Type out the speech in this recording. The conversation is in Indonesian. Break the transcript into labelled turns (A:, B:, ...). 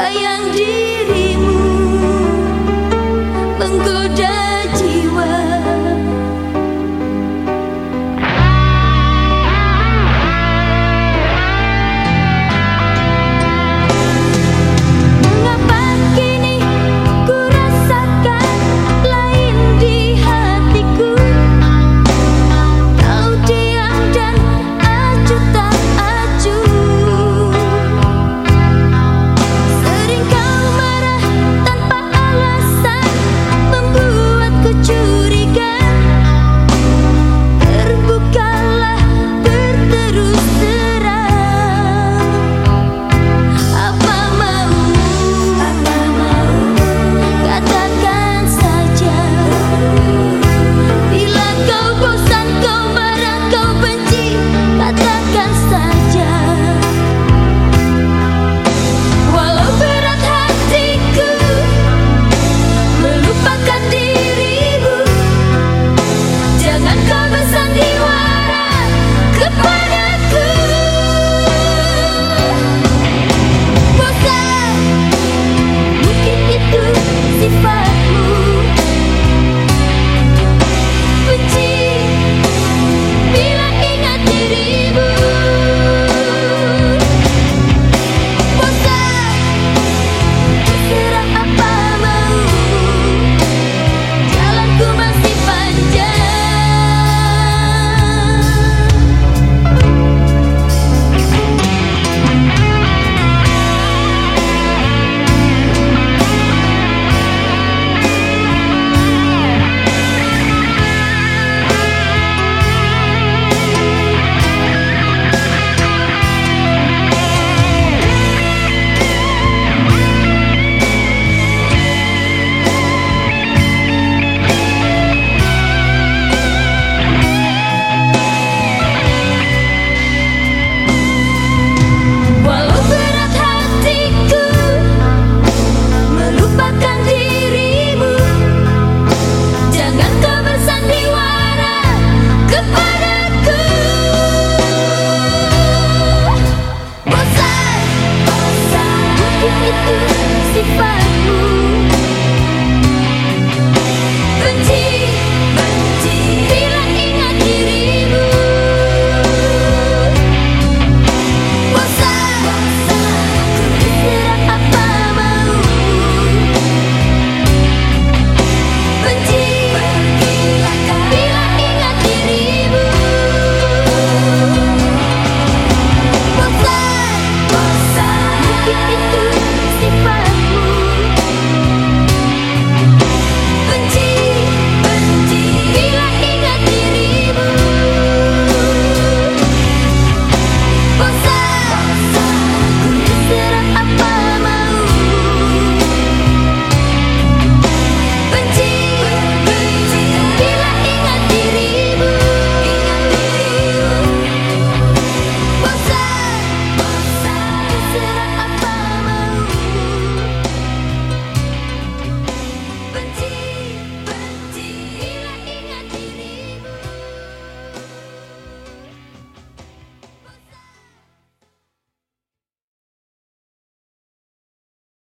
A: bayang dirimu menggoda